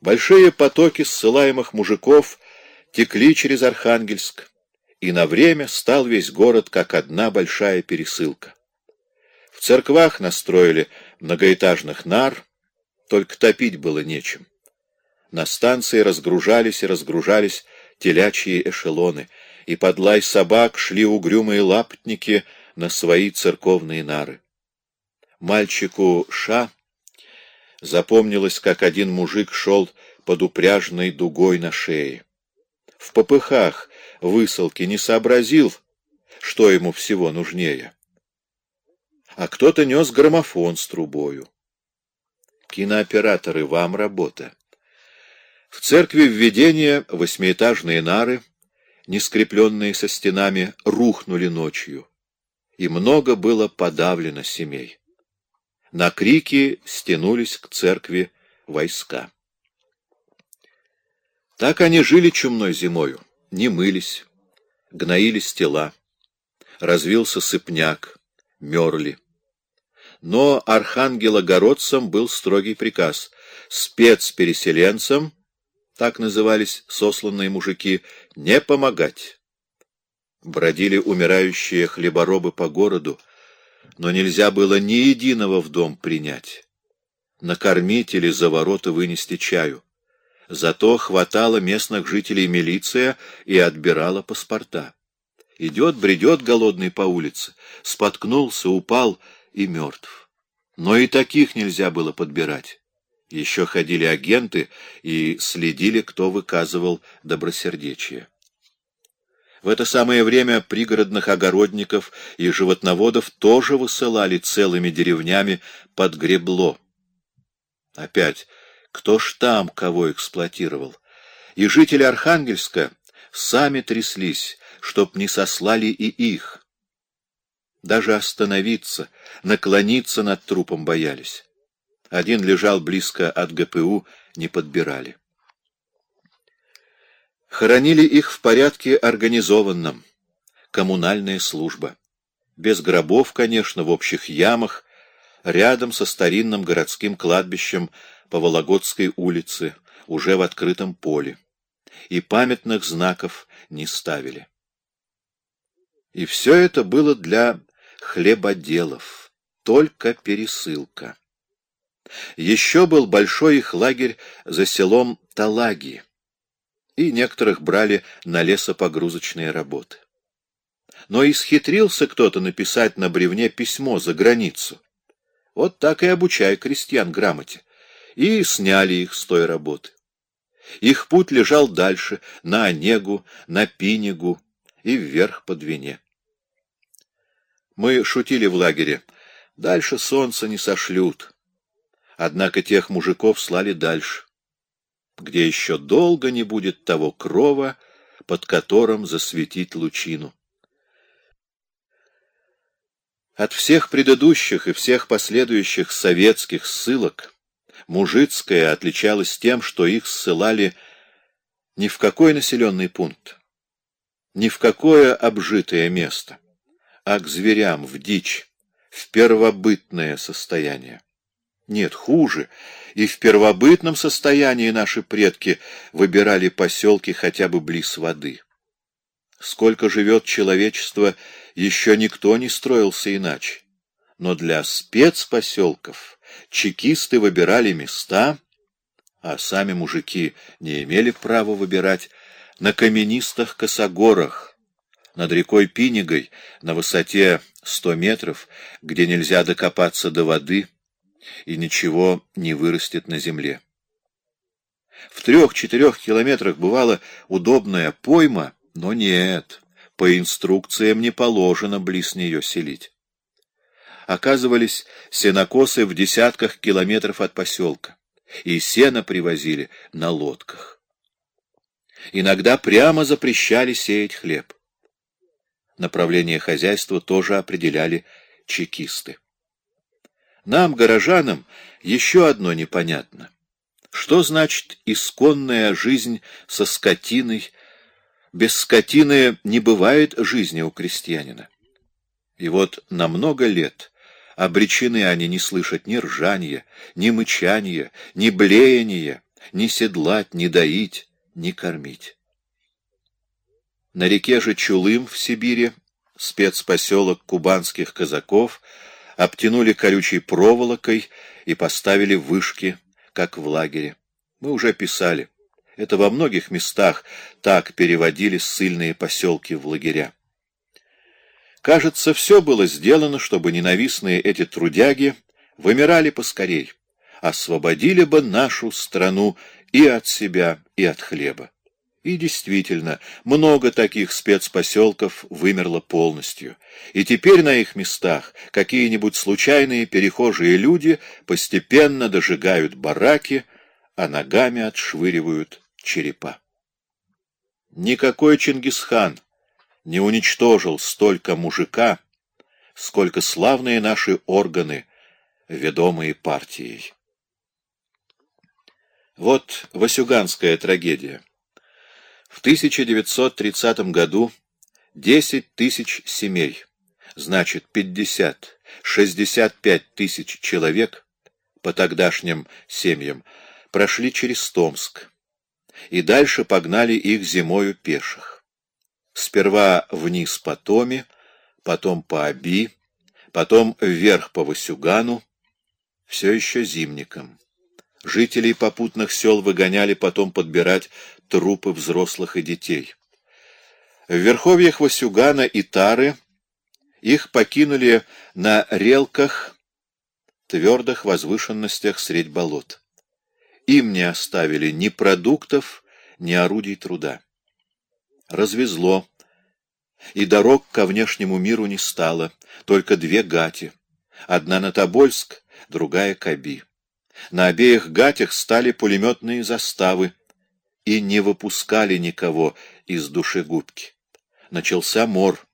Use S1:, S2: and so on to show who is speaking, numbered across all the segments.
S1: Большие потоки ссылаемых мужиков текли через Архангельск, и на время стал весь город как одна большая пересылка. В церквах настроили многоэтажных нар, только топить было нечем. На станции разгружались и разгружались телячьи эшелоны, и под лай собак шли угрюмые лапотники на свои церковные нары. Мальчику Ша запомнилось, как один мужик шел под упряжной дугой на шее. В попыхах высылки не сообразил, что ему всего нужнее. А кто-то нес граммофон с трубою. Кинооператоры, вам работа. В церкви введения восьмиэтажные нары, не скрепленные со стенами, рухнули ночью, и много было подавлено семей. На крики стянулись к церкви войска. Так они жили чумной зимою, не мылись, гноились тела, развился сыпняк, мерли. Но архангелогородцам был строгий приказ — спецпереселенцам, так назывались сосланные мужики, не помогать. Бродили умирающие хлеборобы по городу, но нельзя было ни единого в дом принять. Накормить или за ворота вынести чаю. Зато хватало местных жителей милиция и отбирала паспорта. Идет, бредет голодный по улице, споткнулся, упал и мертв. Но и таких нельзя было подбирать. Еще ходили агенты и следили, кто выказывал добросердечие. В это самое время пригородных огородников и животноводов тоже высылали целыми деревнями под гребло. Опять, кто ж там кого эксплуатировал? И жители Архангельска сами тряслись, чтоб не сослали и их. Даже остановиться, наклониться над трупом боялись. Один лежал близко от ГПУ, не подбирали. Хоронили их в порядке организованном. Коммунальная служба. Без гробов, конечно, в общих ямах, рядом со старинным городским кладбищем по Вологодской улице, уже в открытом поле. И памятных знаков не ставили. И все это было для хлебоделов, только пересылка. Еще был большой их лагерь за селом Талаги и некоторых брали на лесопогрузочные работы. Но исхитрился кто-то написать на бревне письмо за границу. Вот так и обучай крестьян грамоте. И сняли их с той работы. Их путь лежал дальше, на Онегу, на Пинегу и вверх по Двине. Мы шутили в лагере. Дальше солнце не сошлют. Однако тех мужиков слали дальше где еще долго не будет того крова, под которым засветить лучину. От всех предыдущих и всех последующих советских ссылок мужицкая отличалась тем, что их ссылали ни в какой населенный пункт, ни в какое обжитое место, а к зверям, в дичь, в первобытное состояние. Нет, хуже. И в первобытном состоянии наши предки выбирали поселки хотя бы близ воды. Сколько живет человечество, еще никто не строился иначе. Но для спецпоселков чекисты выбирали места, а сами мужики не имели права выбирать, на каменистых косогорах, над рекой Пинигой, на высоте 100 метров, где нельзя докопаться до воды, и ничего не вырастет на земле. В трех-четырех километрах бывала удобная пойма, но нет, по инструкциям не положено близ нее селить. Оказывались сенокосы в десятках километров от поселка, и сено привозили на лодках. Иногда прямо запрещали сеять хлеб. Направление хозяйства тоже определяли чекисты. Нам, горожанам, еще одно непонятно. Что значит исконная жизнь со скотиной? Без скотины не бывает жизни у крестьянина. И вот на много лет обречены они не слышать ни ржания, ни мычания, ни блеяния, ни седлать, ни доить, ни кормить. На реке же Чулым в Сибири спецпоселок кубанских казаков обтянули колючей проволокой и поставили вышки, как в лагере. Мы уже писали. Это во многих местах так переводили ссыльные поселки в лагеря. Кажется, все было сделано, чтобы ненавистные эти трудяги вымирали поскорей, освободили бы нашу страну и от себя, и от хлеба. И действительно, много таких спецпоселков вымерло полностью, и теперь на их местах какие-нибудь случайные перехожие люди постепенно дожигают бараки, а ногами отшвыривают черепа. Никакой Чингисхан не уничтожил столько мужика, сколько славные наши органы, ведомые партией. Вот Васюганская трагедия. В 1930 году 10 тысяч семей, значит 50-65 тысяч человек по тогдашним семьям прошли через Томск и дальше погнали их зимою пеших. Сперва вниз по Томе, потом по Аби, потом вверх по Васюгану, все еще зимником. Жителей попутных сел выгоняли потом подбирать трупы взрослых и детей. В верховьях Васюгана и Тары их покинули на релках, твердых возвышенностях средь болот. Им не оставили ни продуктов, ни орудий труда. Развезло, и дорог ко внешнему миру не стало, только две гати. Одна на Тобольск, другая — Каби. На обеих гатях стали пулеметные заставы и не выпускали никого из душегубки. Начался мор.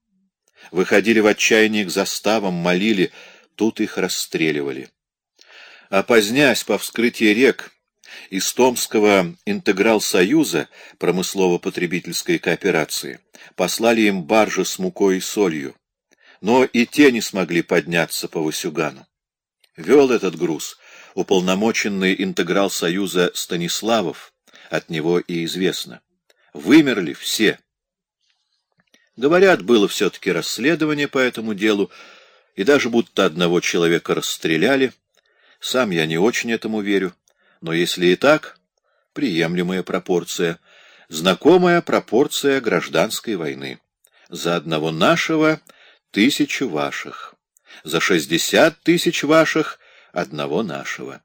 S1: Выходили в отчаянии к заставам, молили, тут их расстреливали. А позднясь по вскрытии рек из Томского интеграл-союза промыслово-потребительской кооперации послали им баржи с мукой и солью, но и те не смогли подняться по Васюгану. Вел этот груз уполномоченный интеграл Союза Станиславов, от него и известно. Вымерли все. Говорят, было все-таки расследование по этому делу, и даже будто одного человека расстреляли. Сам я не очень этому верю, но если и так, приемлемая пропорция, знакомая пропорция гражданской войны. За одного нашего — тысячу ваших, за шестьдесят тысяч ваших одного нашего.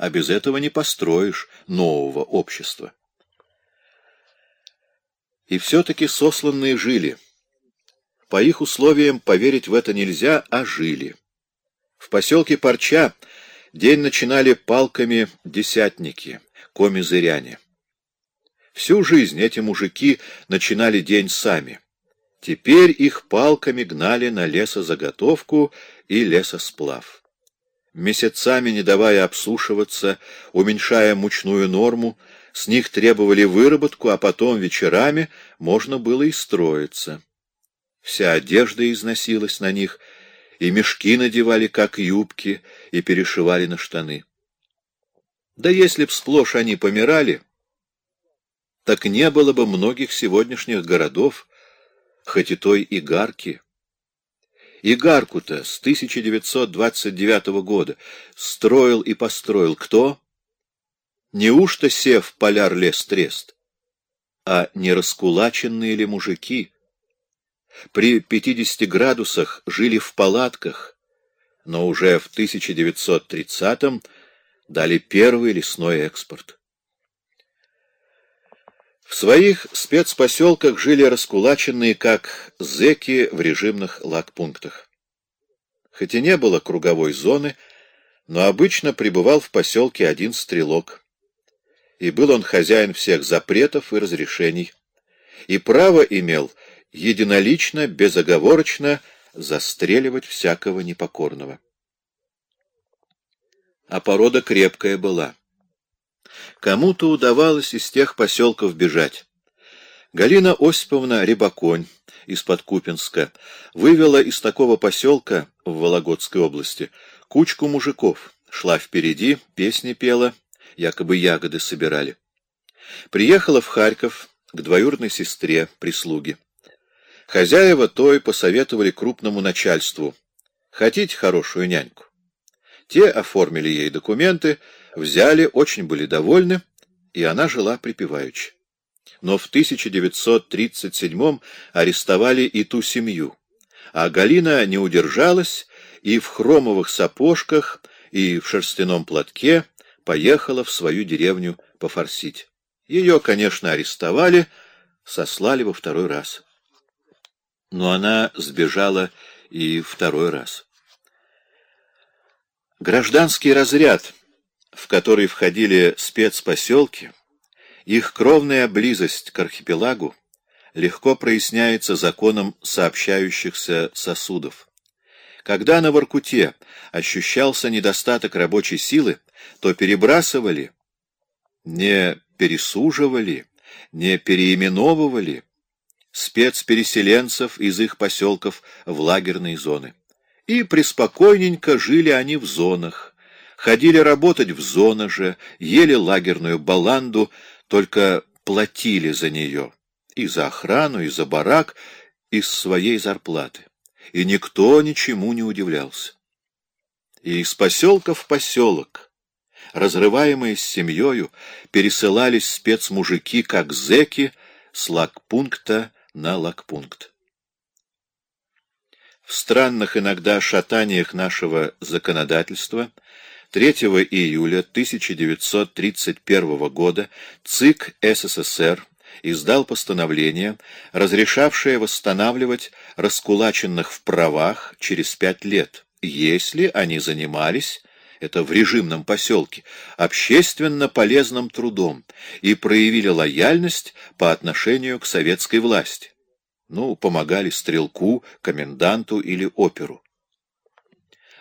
S1: А без этого не построишь нового общества. И все-таки сосланные жили. По их условиям поверить в это нельзя, а жили. В поселке Парча день начинали палками десятники, коми-зыряне. Всю жизнь эти мужики начинали день сами. Теперь их палками гнали на лесозаготовку и лесосплав месяцами не давая обсушиваться, уменьшая мучную норму, с них требовали выработку, а потом вечерами можно было и строиться. Вся одежда износилась на них, и мешки надевали, как юбки, и перешивали на штаны. Да если б сплошь они помирали, так не было бы многих сегодняшних городов, хоть и той игарки. Игарку-то с 1929 года строил и построил кто? Неужто сев поляр лес трест? А не раскулаченные ли мужики? При 50 градусах жили в палатках, но уже в 1930-м дали первый лесной экспорт. В своих спецпоселках жили раскулаченные, как зеки в режимных лагпунктах. Хоть и не было круговой зоны, но обычно пребывал в поселке один стрелок. И был он хозяин всех запретов и разрешений. И право имел единолично, безоговорочно застреливать всякого непокорного. А порода крепкая была. Кому-то удавалось из тех поселков бежать. Галина Осиповна Рябаконь из-под Купинска вывела из такого поселка в Вологодской области кучку мужиков, шла впереди, песни пела, якобы ягоды собирали. Приехала в Харьков к двоюродной сестре прислуги. Хозяева той посоветовали крупному начальству. Хотите хорошую няньку? Те оформили ей документы, взяли, очень были довольны, и она жила припеваючи. Но в 1937-м арестовали и ту семью, а Галина не удержалась и в хромовых сапожках, и в шерстяном платке поехала в свою деревню пофорсить. Ее, конечно, арестовали, сослали во второй раз. Но она сбежала и второй раз. Гражданский разряд, в который входили спецпоселки, их кровная близость к архипелагу легко проясняется законом сообщающихся сосудов. Когда на Воркуте ощущался недостаток рабочей силы, то перебрасывали, не пересуживали, не переименовывали спецпереселенцев из их поселков в лагерные зоны. И преспокойненько жили они в зонах, ходили работать в зоны же, ели лагерную баланду, только платили за нее, и за охрану, и за барак, из своей зарплаты и никто ничему не удивлялся. И из поселка в поселок, разрываемые с семьей, пересылались спецмужики, как зеки, с лагпункта на лагпункт. В странных иногда шатаниях нашего законодательства 3 июля 1931 года ЦИК СССР издал постановление, разрешавшее восстанавливать раскулаченных в правах через пять лет, если они занимались, это в режимном поселке, общественно полезным трудом и проявили лояльность по отношению к советской власти. Ну, помогали стрелку, коменданту или оперу.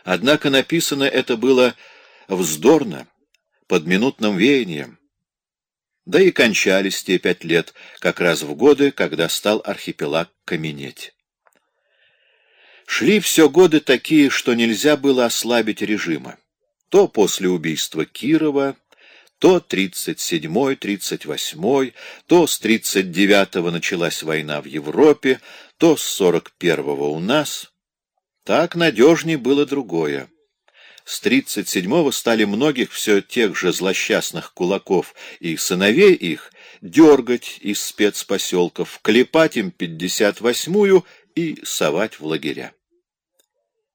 S1: Однако написано это было вздорно, под минутным веянием, да и кончались те пять лет, как раз в годы, когда стал архипелаг каменеть. Шли все годы такие, что нельзя было ослабить режима. То после убийства Кирова, то 37-й, 38-й, то с 39-го началась война в Европе, то с 41-го у нас. Так надежней было другое. С 37-го стали многих все тех же злосчастных кулаков и сыновей их дергать из спецпоселков, клепать им 58-ю и совать в лагеря.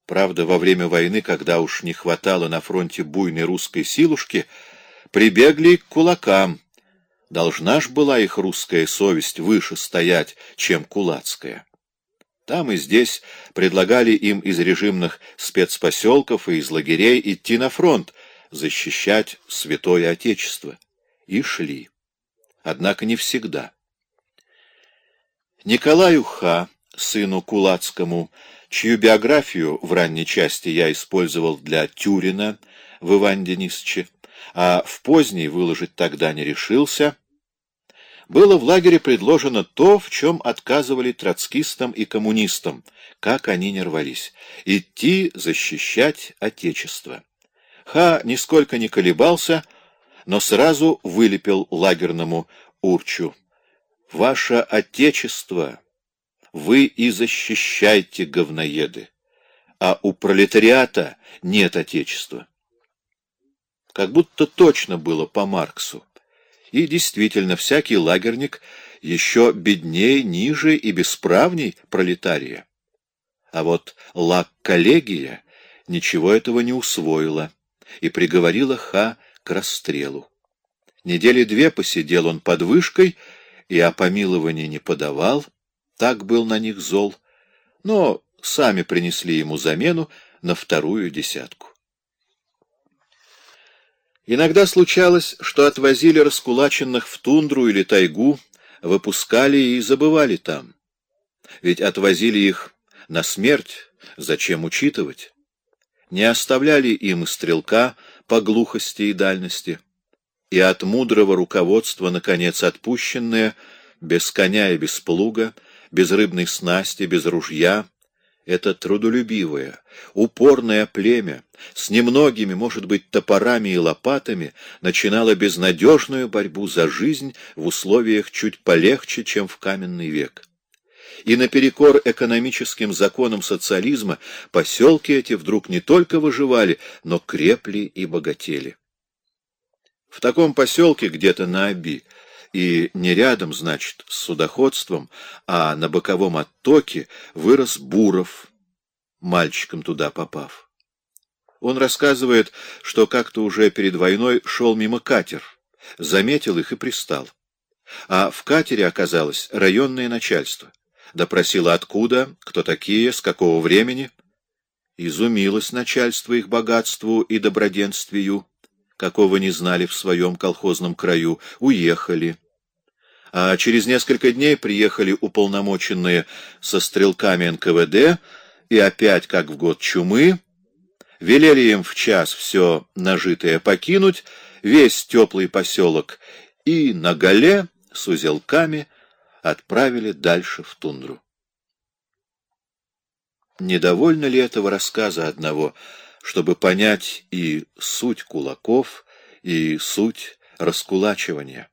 S1: Правда, во время войны, когда уж не хватало на фронте буйной русской силушки, прибегли к кулакам. Должна ж была их русская совесть выше стоять, чем кулацкая. Там и здесь предлагали им из режимных спецпоселков и из лагерей идти на фронт, защищать Святое Отечество. И шли. Однако не всегда. Николаю Ха, сыну Кулацкому, чью биографию в ранней части я использовал для Тюрина в Иван Денисовиче, а в поздней выложить тогда не решился, было в лагере предложено то, в чем отказывали троцкистам и коммунистам, как они не рвались — идти защищать Отечество. Ха нисколько не колебался, но сразу вылепил лагерному урчу. «Ваше Отечество вы и защищайте, говноеды, а у пролетариата нет Отечества». Как будто точно было по Марксу. И действительно, всякий лагерник еще беднее, ниже и бесправней пролетария. А вот лак-коллегия ничего этого не усвоила и приговорила Ха к расстрелу. Недели две посидел он под вышкой и о помиловании не подавал, так был на них зол, но сами принесли ему замену на вторую десятку. Иногда случалось, что отвозили раскулаченных в тундру или тайгу, выпускали и забывали там. Ведь отвозили их на смерть, зачем учитывать? Не оставляли им и стрелка по глухости и дальности. И от мудрого руководства, наконец, отпущенное, без коня и без плуга, без рыбной снасти, без ружья, Это трудолюбивое, упорное племя с немногими, может быть, топорами и лопатами начинало безнадежную борьбу за жизнь в условиях чуть полегче, чем в каменный век. И наперекор экономическим законам социализма поселки эти вдруг не только выживали, но крепли и богатели. В таком поселке где-то на Оби и не рядом, значит, с судоходством, а на боковом оттоке вырос Буров, мальчиком туда попав. Он рассказывает, что как-то уже перед войной шел мимо катер, заметил их и пристал. А в катере оказалось районное начальство. Допросило откуда, кто такие, с какого времени. Изумилось начальство их богатству и доброденствию, какого не знали в своем колхозном краю, уехали а через несколько дней приехали уполномоченные со стрелками НКВД, и опять, как в год чумы, велели им в час все нажитое покинуть, весь теплый поселок, и на голе с узелками отправили дальше в тундру. Недовольно ли этого рассказа одного, чтобы понять и суть кулаков, и суть раскулачивания?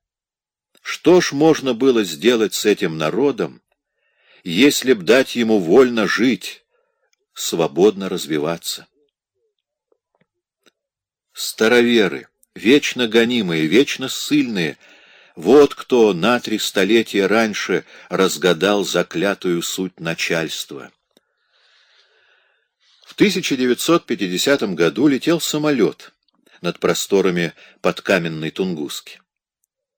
S1: Что ж можно было сделать с этим народом, если б дать ему вольно жить, свободно развиваться? Староверы, вечно гонимые, вечно ссыльные, вот кто на три столетия раньше разгадал заклятую суть начальства. В 1950 году летел самолет над просторами подкаменной Тунгуски.